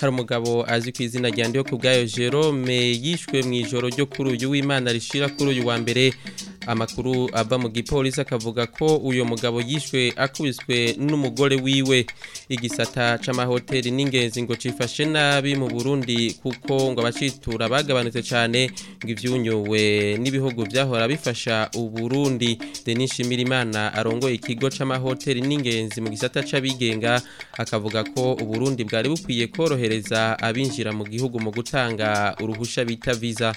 hari umugabo azi ku izina rya ndiyo ku bwayo jerome yishwe mu ijoro ryo kuri uyu w'imana rishira kuri uyu wa mbere amakuru ava mu gipolisi akavuga ko uyu mugabo yishwe akubiswe n'umugore wiwe igisata c'amahoteli n'ingenzi ngo cifashe nabi mu Burundi kuko ngo abacitura bagabanutse cyane ngo ivyunyuwe n'ibihugu byahora bifasha uburundi Denis Shimirimana arongoye ikigo c'amahoteli n'ingenzi mu gisata c'abigenga akavuga ko uburundi bwari bukwiye korohereza abinjira mu gihugu mu gutanga uruhusha bita visa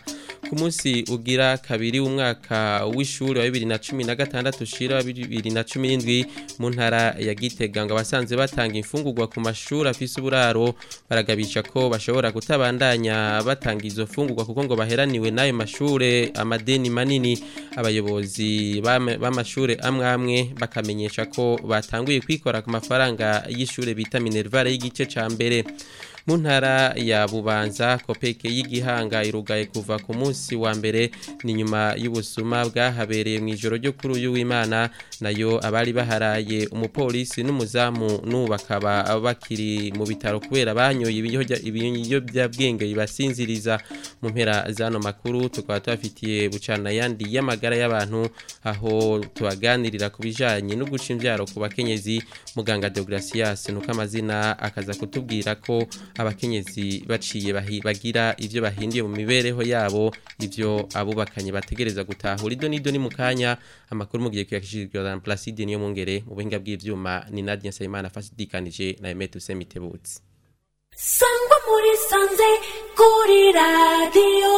ku munsi ugira kabiri umwaka w w'ishuri wa bibiri na cumi na gatandatu shira wa bibiri na cumi n'indwi mu ntara ya gitega ngo abasanze batanga imfungurwa ku mashuri afise uburaro baragabisha ko bashobora kutabandanya batanga izo mfungurwa kuko ngo baheraniwe n'ayo mashuri amadeni manini abayobozi b'amashuri amwe amwe bakamenyesha ko batanguye kwikora ku mafaranga y'ishuri bita minerivare y'igice cya mbere mu ntara ya bubanza kopeke y'igihanga irugaye kuva ku munsi wa mbere ni nyuma y'ubusuma bwahabereye mu ijoro ryo kuri uyu w'imana nayo abari baharaye umupolisi n'umuzamu n'ubakaba bakiri mu bitaro kubera banyoye ibiyobyabwenge bibasinziriza mu mpera z'ano makuru tukaba tubafitiye bucana ayandi y'amagara y'abantu aho tubaganirira ku bijyanye no guca imbyaro ku bakenyezi muganga deogratias nuko amazina akaza kutubwira ko abakenyezi baciye bagira ibyo bahindiye mu mibereho yabo ivyo abubakanye bategereza gutahura ido nido ni mu kanya amakuru mugiye kuyakishikira na Placide niyo mungere mu buhinga bw'ivyuma ni Nadia Sayimana fasidikanije na Emet Usemitebutsi Sangwa muri sanze kuri radio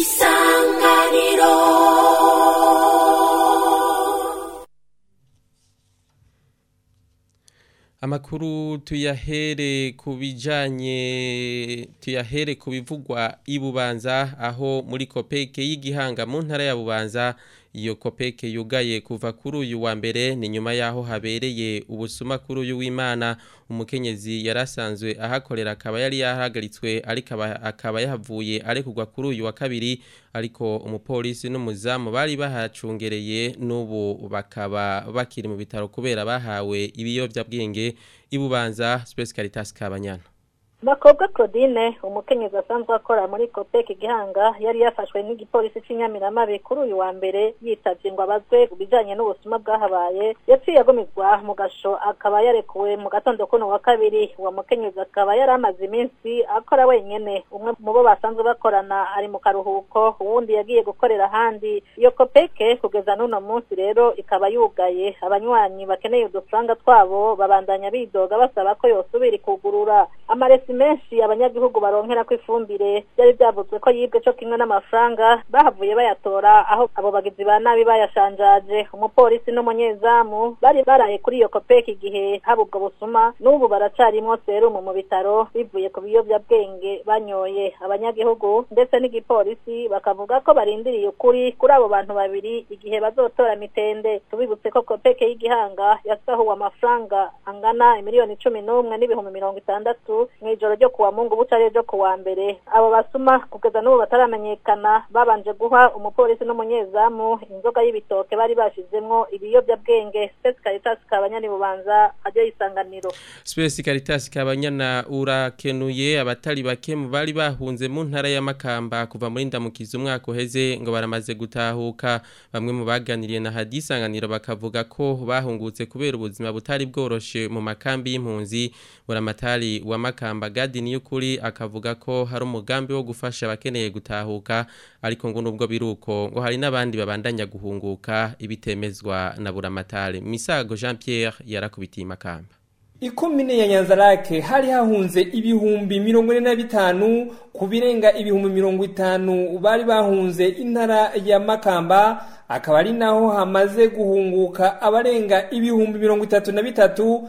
isanganiro amakuru tuyahere ku bijyanye tuyahere ku bivugwa i bubanza aho muri kopeke y'igihanga mu ntara ya bubanza iyo kopeke yugaye kuva kuri uyu wa mbere ni nyuma y'aho habereye ubusuma kuri uyu w'imana umukenyezi yari asanzwe ahakorera akaba yari yahagaritswe ariko akaba yahavuye arekugwa kuri uyu wa kabiri ariko umupolisi n'umuzamu bari bahacungereye n'ubu bakaba bakiri mu bitaro kubera bahawe ibiyobyabwenge ibubanza Space Kabanyana bakobwa claudine umukenyezi asanzwe akora muri kopeki gihanga yari yafashwe n'igipolisi cy'inyamiramabi kuri uyu wa mbere yitabye ngo abazwe ku bijyanye n'ubusuma bwahabaye yapfuye agomezwa mu gasho akaba yarekuwe mu gatondo kuno wa kabiri uwo mukenyezi akaba yari amaze iminsi akora wenyine umwe mu bo basanzwe bakorana ari mu karuhuko uwundi yagiye gukorera ahandi iyo kopeke kugeza n'uno munsi rero ikaba yugaye abanywanyi bakeneye udufaranga twabo babandanya bidoga basaba ko yosubira ikugurura amaresi amazi menshi abanyagihugu baronkera ko ifumbire byari byavuzwe ko yibwe cyo kimwe n'amafaranga bahavuye bayatora aho abo bagizi ba nabi bayashanjaje umupolisi n'umunyezamu bari baraye kuri iyo kopeki igihe haba ubwo busuma n'ubu baracarimwo serumu mu bitaro bivuye ku biyobyabwenge banyoye abanyagihugu ndetse n'igipolisi bakavuga ko barindiriye ukuri kuri abo bantu babiri igihe bazotora mitende tubibutse ko kopeke y'igihanga yasahuwe amafaranga angana miliyoni cumi n'umwe n'ibihumbi mirongo itandatu mu ijoro ryo kuwa mungu buca rero ryo kuwa mbere abo basuma kugeza n'ubu bataramenyekana babanje guha umupolisi n'umunyezamu inzoga y'ibitoke bari bashizemwo ibiyobyabwenge spesi karitasi kabanyana ibubanza ajya yisanganiro spesi karitasi kabanyana urakenuye abatari bake mu bari bahunze mu ntara ya makamba kuva muri ndamukiza umwaka uheze ngo baramaze gutahuka bamwe mu baganiriye na hadisanganiro bakavuga ko bahungutse kubera ubuzima butari bworoshye mu makambi y'impunzi buramatari wa makamba gadi niyukuri akavuga ko hari umugambi wo gufasha abakeneye gutahuka ariko ngo nubwo biruko ngo hari n'abandi babandanya guhunguka ibitemezwa na buramatari misago Jean Pierre yarakubitiye makamba ikomine ya nyanzarake hari hahunze ibihumbi mirongo ine na bitanu ku birenga ibihumbi mirongo itanu bari bahunze intara ya makamba akaba ari naho hamaze guhunguka abarenga ibihumbi mirongo itatu na bitatu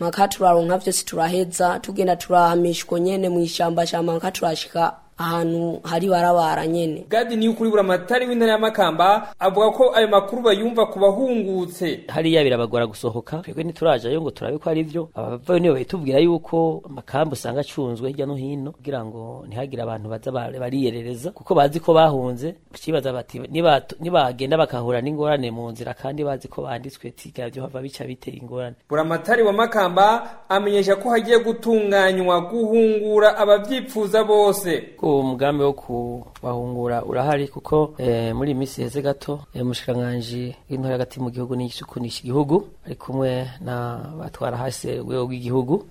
maka turaronka vyose turaheza tugenda turahamishwa nyene mu ishamba shamba maka turashika ahantu hari barabara nyene gadi niyo kuri bura matari w'intara y'amakamba avuga ko ayo makuru bayumva ku bahungutse hariya birabagora gusohoka twebwe ntiturajayo ngo turabe ko ari byo abavayo niyo bahitubwira yuko amakamba usanga acunzwe hirya no hino kugira ngo ntihagire abantu baza bariyerereza kuko bazi ko bahunze bakibaza bati nibagenda bakahura n'ingorane mu nzira kandi bazi ko banditswe tiga byo hava bica biteye ingorane buramatari wa makamba amenyesha ko hagiye gutunganywa guhungura abavyifuza bose umugambi wo kubahungura urahari kuko eh, muri iyi minsi iheze gato umushikiranganji eh, w'intore hagati mu gihugu n'igisuku igihugu ari kumwe na batwara hasi urwego rw'igihugu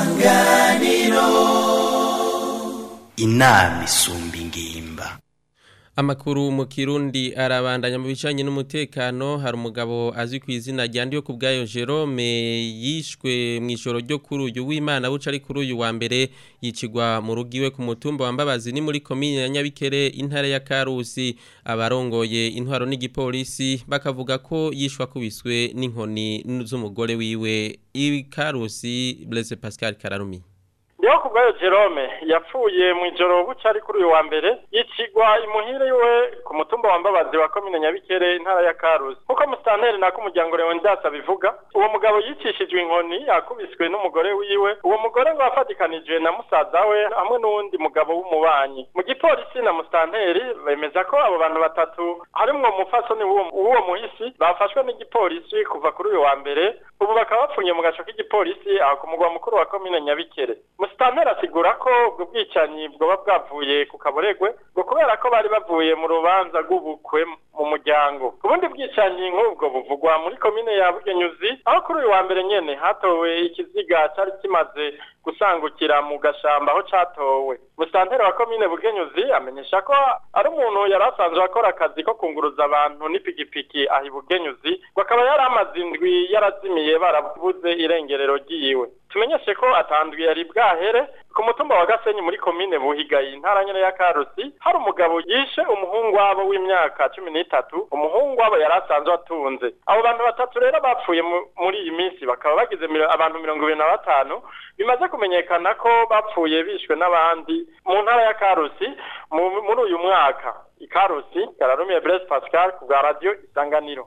isanganiro inama isumba ingimba amakuru mu kirundi arabandanya mu bijyanye n'umutekano hari umugabo azwi ku izina rya ndiyo ku bwayo Jerome yishwe mu ijoro ryo kuri uyu w'imana buca ari kuri uyu wa mbere yicigwa mu rugo iwe ku mutumba wambabazi ni muri komini ya nyabikere intara ya karusi abarongoye intwaro n'igipolisi bakavuga ko yishwe akubiswe n'inkoni z'umugore wiwe i karusi bureze pascal kararumi niho kubwayo Jerome yapfuye mu ijoro buca ari kuri uyu wa mbere yicigwa imuhira iwe ku mutumba wa mbabazi wa komine nyabikere intara ya karusi nk'uko musitanteri nako umuryango leon ndasa uwo mugabo yicishijwe inkoni yakubiswe n'umugore wiwe uwo mugore ngo afatikanijwe na musaza we hamwe n'uwundi mugabo w'umubanyi mu gipolisi na musitanteri bemeza ko abo bantu batatu harimwo umufasoni w'uwo muhisi bafashwe n'igipolisi kuva kuri uyu wa mbere ubu bakaba bapfungiye mu gaco k'igipolisi aho ku mugwa mukuru wa komine nyabikere musitanteri asigura ko ubwo bwicanyi bwaba bwavuye ku kaburegwe ngo kubera ko bari bavuye mu rubanza rw'ubukwe mu muryango ubundi bwicanyi nk'ubwo buvugwa muri komine ya bugenyuzi aho kuri uyu wa mbere nyine hatowe ikiziga cyari kimaze gusangukira mu gashamba aho catowe musanteri wa komine bugenyuzi amenyesha ko ari umuntu yari asanzwe akora akazi ko kunguruza abantu n'ipikipiki aho ibugenyuzi ngo akaba yari amaze indwi yarazimiye barabuze irengerero ryiwe tumenyeshe ko atandwi yari bwahere ku mutumba wa gasenyi muri komine buhiga intara nyine ya karusi hari umugabo yishe umuhungu wabo w'imyaka cumi n'itatu umuhungu wabo yari asanzwe atunze abo bantu batatu rero bapfuye muri iyi minsi bakaba bagize abantu mirongo ibiri na batanu bimaze kumenyekana ko bapfuye bishwe n'abandi mu ntara ya karusi muri uyu mwaka ikarusi kararumiye brese pascal ku bwa radiyo isanganiro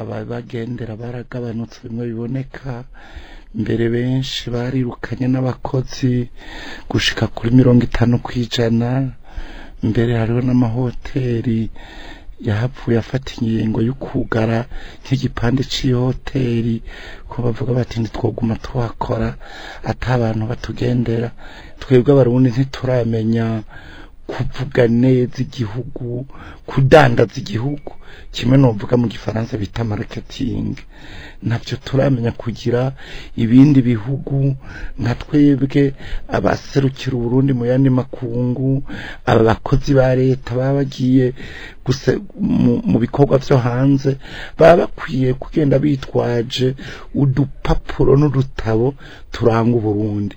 ababagendera baragabanutse bimwe biboneka mbere benshi barirukanye n'abakozi gushika kuri mirongo itanu ku ijana imbere hariho n'amahoteli yahapfuye afata ingingo y'ukugara nk'igipande c'ihoteri ko bavuga bati ntitwoguma tuhakora ata abantu batugendera twebwe abarundi ntituramenya kuvuga neza igihugu kudandaza igihugu kimwe n'uvuga mu gifaransa bita mariketingi nabyo turamenya kugira ibindi bihugu nka twebwe abaserukira uburundi mu yandi makungu aba bakozi ba leta baba bagiye mu bikorwa byo hanze baba bakwiye kugenda bitwaje udupapuro n'udutabo turanga uburundi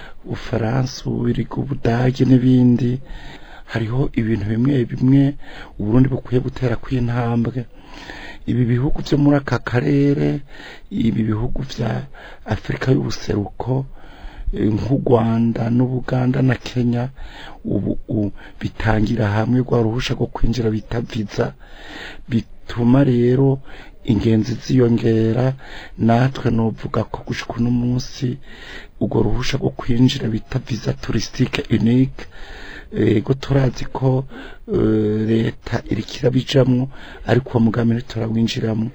ubufaransa ububiligi ubudage n'ibindi hariho ibintu bimwe bimwe uburundi bukwiye gutera kw'intambwe ibi bihugu byo muri aka karere ibi bihugu bya afurika y'ubuseruko nk'u eh, rwanda n'ubuganda na kenya ubu bitangira hamwe rwa ruhusha rwo kwinjira bita viza bituma rero ingenzi ziyongera natwe nuvuga ko gushyirwa uno munsi urwo ruhusha rwo kwinjira bita viza turisitike unike ego turazi ko eh, leta irikirabijamo ariko uwo mugambi ntiturabwinjiramo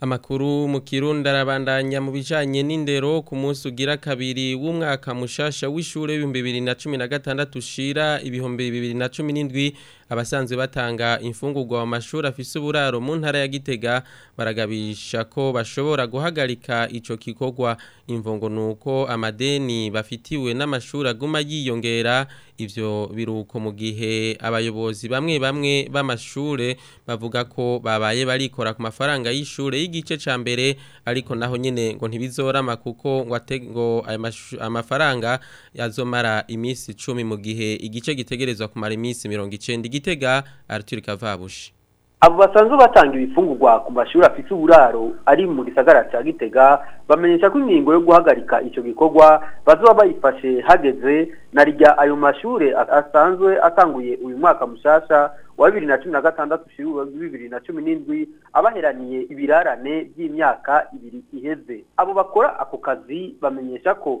amakuru mu kirundi arabandanya mu bijanye n'indero ku munsi ugira kabiri w'umwaka mushasha bibiri na cumi w'ishure 2016 ushira ibihumbi nindwi abasanzwe batanga imfungugwa mu mashuri afise uburaro mu ntara ya gitega baragabisha ko bashobora guhagarika ico kikogwa imvongo nuko amadeni bafitiwe n'amashuri aguma yiyongera ivyo biruko mu gihe abayobozi bamwe bamwe b'amashure bavuga ko babaye barikora ku mafaranga y'ishure y'igice ca mbere ariko naho nyene ngo ntibizorama kuko ngo ngo amafaranga yazomara imisi 10 mu gihe igice gitegerezwa kumara imisi 90 gitega araturika vabushi abo basanzwe batanga ibifungurwa ku mashuri afite uburaro ari mu gisagara cya gitega bamenyesha ko ingingo yo guhagarika icyo gikorwa bazaba bayifashe hageze na ayo mashuri asanzwe atanguye uyu mwaka mushyashya wa bibiri na cumi na gatandatu bibiri na cumi n'indwi abaheraniye ibirarane by'imyaka ibiri iheze abo bakora ako kazi bamenyesha ko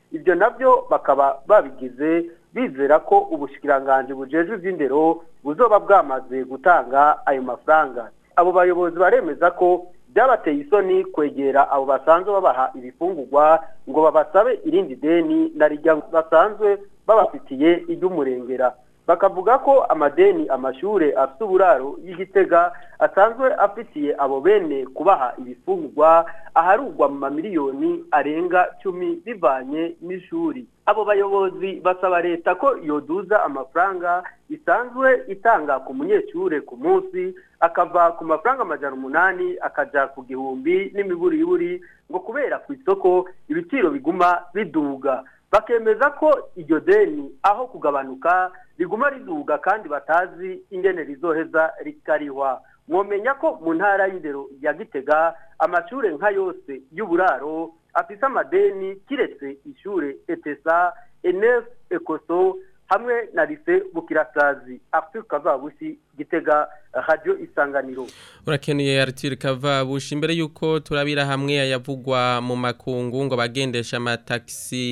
ibyo nabyo bakaba babigize bizera ko ubushikiranganji bujejwe iby'indero buzoba bwamaze gutanga ayo mafaranga abo bayobozi baremeza ko byabateye isoni kwegera abo basanzwe babaha ibifungugwa ngo babasabe irindi deni na basanzwe babafitiye iry'umurengera bakavuga ko amadeni amashuri afite uburaro y'igitega asanzwe afitiye abo bene kubaha ibifungwa aharugwa mu mamiliyoni arenga cumi bivanye n'ishuri abo bayobozi basaba leta ko yoduza amafaranga isanzwe itanga ku munyeshure ku munsi akava ku mafaranga amajana umunani akajya ku gihumbi n'imiburiburi ngo kubera ku isoko ibiciro biguma biduga bakemeza ko iryo deni aho kugabanuka riguma riduga kandi batazi ingene rizoheza rikarihwa mwomenya ko mu ntara y'indero ya gitega amashure nka yose y'uburaro afise amadeni kiretse ishure etesa enefu ekoso hamwe na lise bukirakazi afite kavabushi gitega eh, radiyo isanganiro urakeneye aritire kavabushi mbere y'uko turabira hamwe ayavugwa mu makungu ngo bagendesha amatagisi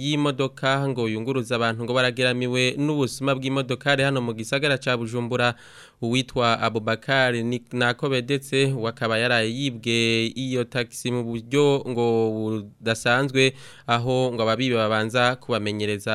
y'imodoka ngo yunguruze abantu ngo barageramiwe n'ubusuma bw'imodokari hano mu gisagara cya bujumbura uwitwa abubakari nakobedetse wakaba yaraye yibwe iyo tagisi mu buryo ngo budasanzwe aho ngo ababibi babanza kubamenyereza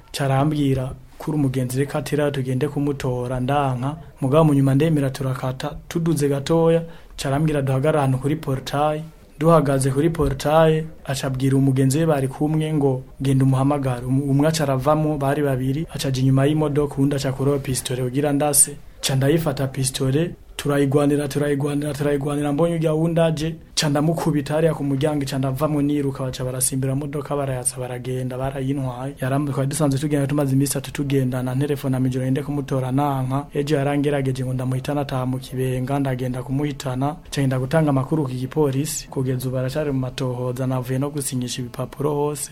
carambwira kuri umugenzi reka atira tugende kumutora ndanka mugabo munyuma ndemera turakata tuduze gatoya carambwira duhagara ahantu kuri portaye duhagaze kuri portaye acabwira umugenzi we bari kumwe ngo genda umuhamagare umwe acaravamo bari babiri acaja inyuma y'imodoka uwundi aca kuroba pisitore kugira ndase ca ndayifata pisitore turayigwanira turayigwanira turayigwanira mbonye ujya wundi ndamukubita hariya ku muryango ndavamo niruka baca barasimbira modoka barayatsa baragenda barayintwaye twari dusanzwe tugenda tumaze iminsi itatu tugendana telefone amijoro yende kumutora nanka ejo yarangerageje ngo ndamuhitana ataha mu kibenga ndagenda kumuhitana cagenda gutanga amakuru ku gipolisi kugeza ubu baracari mu matohoza navuye no gusinyisha ibipapuro hose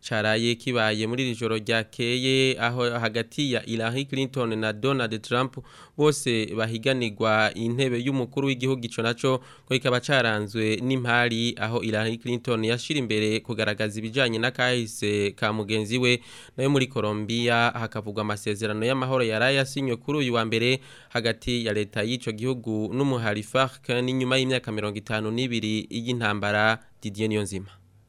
cyaraye kibaye muri iri joro ryakeye aho hagati ya Hillary Clinton na Donald Trump bose bahiganirwa intebe y'umukuru w'igihugu ico naco ko ikaba caranzwe n'impari aho Hillary Clinton yashyira imbere kugaragaza ibijyanye n'akahise ka mugenzi we nayo muri Colombia hakavugwa amasezerano y'amahoro yaraye yasinywe kuri uyu wa mbere hagati ya leta y'ico gihugu n'umuhari FARC n'inyuma y'imyaka mirongo itanu n'ibiri y'intambara Didier Niyonzima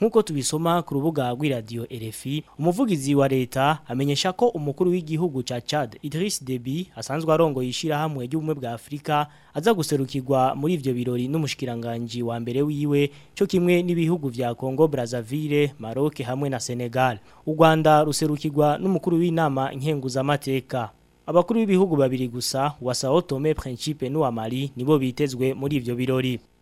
nk'uko tubisoma ku rubuga rw'iradiyo RFI umuvugizi wa leta amenyesha ko umukuru w'igihugu cya Chad Idris Deby asanzwe arongoye ishyirahamwe ry'ubumwe bwa Afurika aza guserukirwa muri ibyo birori n'umushikiranganji wa mbere wiwe cyo kimwe n'ibihugu vya Congo Brazzaville Maroc hamwe na Senegal u Rwanda ruserukirwa n'umukuru w'inama nkenguzamateka abakuru b'ibihugu babiri gusa wa Sao Tome Principe n'uwa Mali nibo bitezwe muri ibyo birori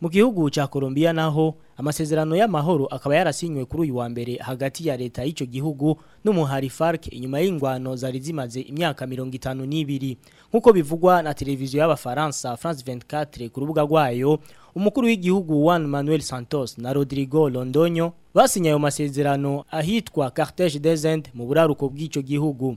mu gihugu cya Colombia naho amasezerano y'amahoro akaba yarasinywe kuri uyu wa mbere hagati ya leta y'icyo gihugu n'umuhari FARC inyuma y'ingwano zari zimaze imyaka mirongo itanu n'ibiri nk'uko bivugwa na televiziyo y'abafaransa France 24 ku rubuga rwayo umukuru w'igihugu Juan Manuel Santos na Rodrigo Londonyo basinye ayo masezerano ahitwa Cartège des mu buraruko bw'icyo gihugu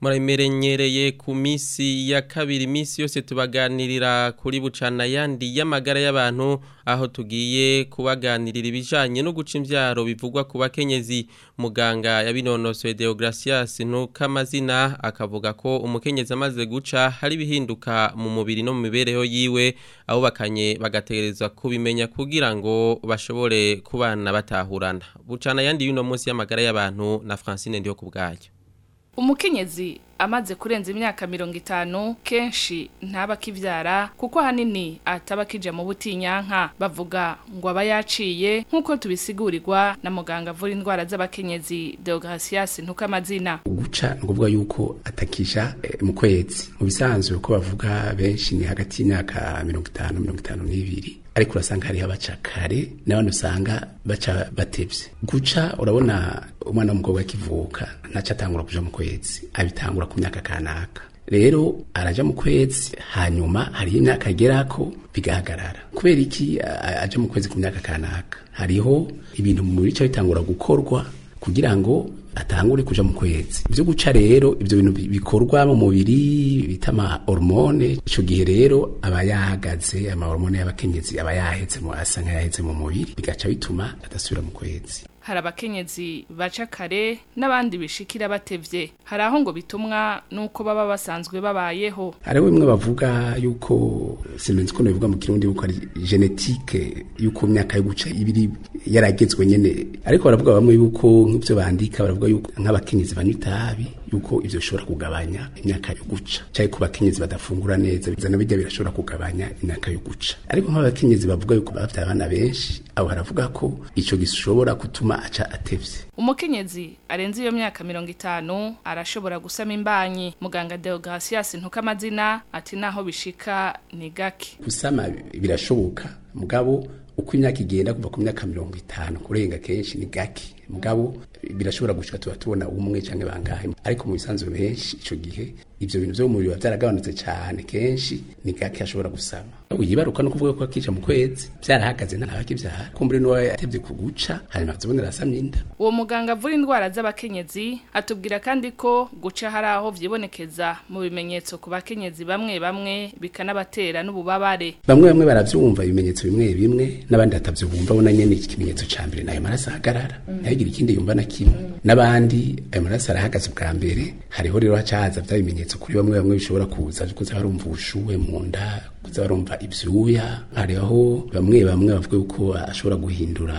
muremere ku minsi ya kabiri minsi yose tubaganirira kuri bucana yandi y'amagara y'abantu aho tugiye kubaganirira ibijyanye no guca imbyaro bivugwa ku bakenyezi muganga yabinonosoye Deogracias amazina akavuga ko umukenyezi amaze guca hari bihinduka mu mubiri no mu mibereho yiwe aho bakanye bagategerezwa kubimenya kugira ngo bashobore kubana batahurana bucana yandi y'uno munsi y'amagara y'abantu na Francine ndiyo kubwayo umukenyezi amaze kurenza imyaka mirongo itanu kenshi ntaba akibyara kuko ahanini ataba akijya mu butinyanka bavuga ngo aba yaciye nk'uko tubisigurirwa na muganga avura indwara z'abakenyezi deogratias ntuko amazina guca ni ukuvuga yuko atakija eh, mu kwezi mu bisanzwe uko bavuga benshi ni hagati y'imyaka mirongo itanu mirongo itanu n'ibiri ariko urasanga hariho abaca kare n'abandi usanga baca batebye guca urabona umwana w'umukobwa akivuka ntacyo atangura kuja mu kwezi abitangura ku myaka kanaka rero araja mu kwezi hanyuma hariho imyaka agera bigahagarara kubera iki aja mu kwezi ku myaka kanaka hariho ibintu mu bice bitangura gukorwa kugira ngo atangure kuja mu kwezi byo guca rero ibyo bintu bikorwa mu mubiri bita hormone ico gihe rero aba yahagaze ama hormone y'abakenyezi aba mu asanga nk'ayahetse mu mubiri bigaca bituma adasubira mu kwezi hari abakenyezi baca kare n'abandi bishikira batevye hari aho ngo bitumwa nuko baba basanzwe babayeho hari bimwe bavuga yuko sinzi ko bivuga mu kirundi yuko ari genetique yuko myaka yo guca ibiri yaragezwe nyene ariko baravuga bamwe yuko nk'ibyo bandika baravuga yuko nk'abakenyezi banywa itabi yuko ibyo bishobora kugabanya imyaka yo guca cyane ku bakenyezi badafungura neza bizana bijya birashobora kugabanya imyaka yo guca ariko nk'abakenyezi bavuga yuko bafite abana benshi abo baravuga ko icyo gishobora gutuma aca atevye umukenyezi arenze iyo myaka mirongo itanu arashobora gusama imbanyi muganga deogratias ntuka amazina ati naho bishika ni gake gusama birashoboka mugabo uko imyaka igenda kuva ku myaka mirongo itanu kurenga kenshi ni gake mugabo birashobora gushika tuba tubona umwe canke bangahe ariko mu bisanzwe benshi ico gihe ivyo bintu vyo mu mubiri biba kenshi ni gake ashobora gusama uyibaruka no kuvuga ko akija mu kwezi byarahagaze ntabakibyaha kumbure n'uwo yatevye kuguca hanyuma tubonera asamye uwo muganga avura indwara z'abakenyezi atubwira kandi ko guca hari aho vyibonekeza mu bimenyetso ku bakenyezi bamwe bamwe bikanabatera n'ububabare bamwe bamwe barabyumva ibimenyetso bimwe bimwe n'abandi batavyumva bona nyene ikimenyetso cya mbere nayo maraso ahagarara mm. ikindi yumva na kimwe n'abandi ayo maraso arahagaze bwa mbere hariho rero hacahaza bya bimenyetso kuri bamwe bamwe bishobora kuza kuza barumva ubushuhe mu nda kuza barumva ibyuya hariho bamwe bamwe bavuga ko ashobora guhindura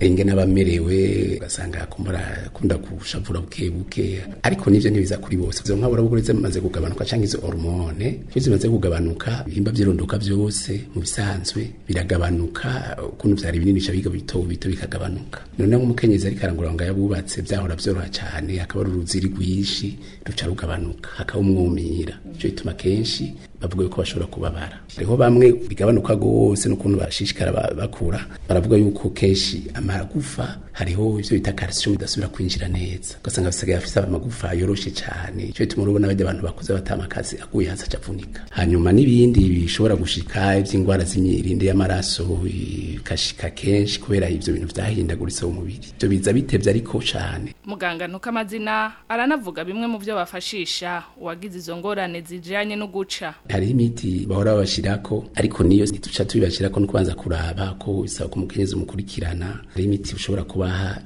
engene aba amerewe ugasanga yakumbura akunda gushavura buke buke ariko n'ibyo ntibiza kuri bose izo nkaburabugore zimaze kugabanuka cyangwa izo hormone iyo zimaze kugabanuka ibihimba byirunduka byose mu bisanzwe biragabanuka ukuntu byari binini bica biga bito bito bikagabanuka noneho nk'umukenyezi ariko arangurura ngo yabubatse byahora byoroha cyane akaba ari uruziri rwinshi ruca rugabanuka hakaba umwumira icyo bituma kenshi bavuga yuko bashobora kubabara hariho bamwe bigabanuka rwose n'ukuntu bashishikara bakura baravuga yuko kenshi amagufa hariho ibyo bita calcium idasubira kwinjira neza ugasanga bisigaye afite amagufa yoroshe cyane icyo gituma urabona abandi bantu bakuze batamakasi aguye hasi acavunika hanyuma n'ibindi bishobora gushika iby'indwara z'imyirinde y'amaraso bikashika kenshi kubera ibyo bintu byahindaguritse umubiri ibyo biza bitebye ariko cyane muganga nuko amazina aranavuga bimwe mu byo bafashisha uwagize izo ngorane zijyanye no guca hari imiti bahora babashirako ariko niyo ntituca tubibashirako no kubanza kuraba ko bisaba ko mukenyezi mukurikirana hari imiti ushobora kubaha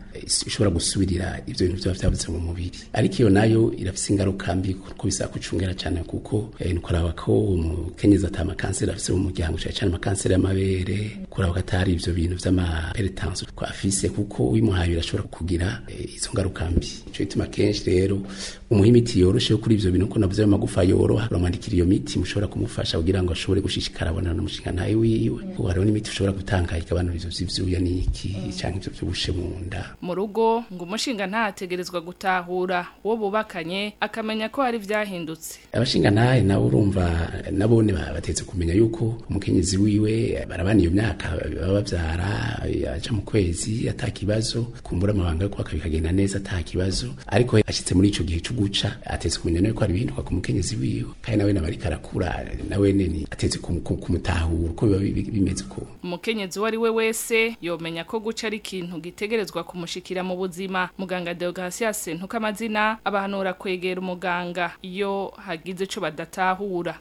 ishobora gusubirira ibyo bintu vyaba vyabuze mu mubiri ariko iyo nayo irafite ingaruka mbi kuko bisaba kucungera cyane kuko eh, kuraba ko umukenyezi ata amakanseri afite mu muryango cyane cyane amakanseri y'amabere kuraba ko atari ibyo bintu vy'amaperitanse ko afise kuko uyimuhaye birashobora kugira eh, izo ngaruka mbi nicyo bituma kenshi rero umuha imiti yoroshe kuri ibyo bintu kuko nabuze ayo magufa yoroha uramwandikira iyo miti mushobora kumufasha kugira ngo ashobore gushishikara abonana n'umushinga nawe wiwe kuko hariho n'imiti ushobora gutanga ikabanuriza ibyo vy'ivyuya cyangwa ibyo ivyo vy'ubushe mu nda mu murugo rugo ngo umushinga ntategerezwa gutahura uwo bubakanye akamenya ko hari byahindutse abashinga ntahe na urumva nabone batetse kumenya yuko umukenyezi wiwe barabana iyo myaka baba bavyara aca mu kwezi ata kibazo kumbura amabanga yuko akabikagenda neza ata kibazo ariko ashitse muri ico gihe cyo guca atetse kumenya nawe ko hari ibihinduka ku mukenyezi wiwe kandi nawe nabari karakura arakura nawe ni atetse kumutahura uko biba bimeze ko umukenyezi uwo ari we wese yomenya ko guca ari ikintu gitegerezwa kumushyikira kwishigikira mu buzima muganga Deogratias ntukamazina abahanura kwegera umuganga iyo hagize ico badatahura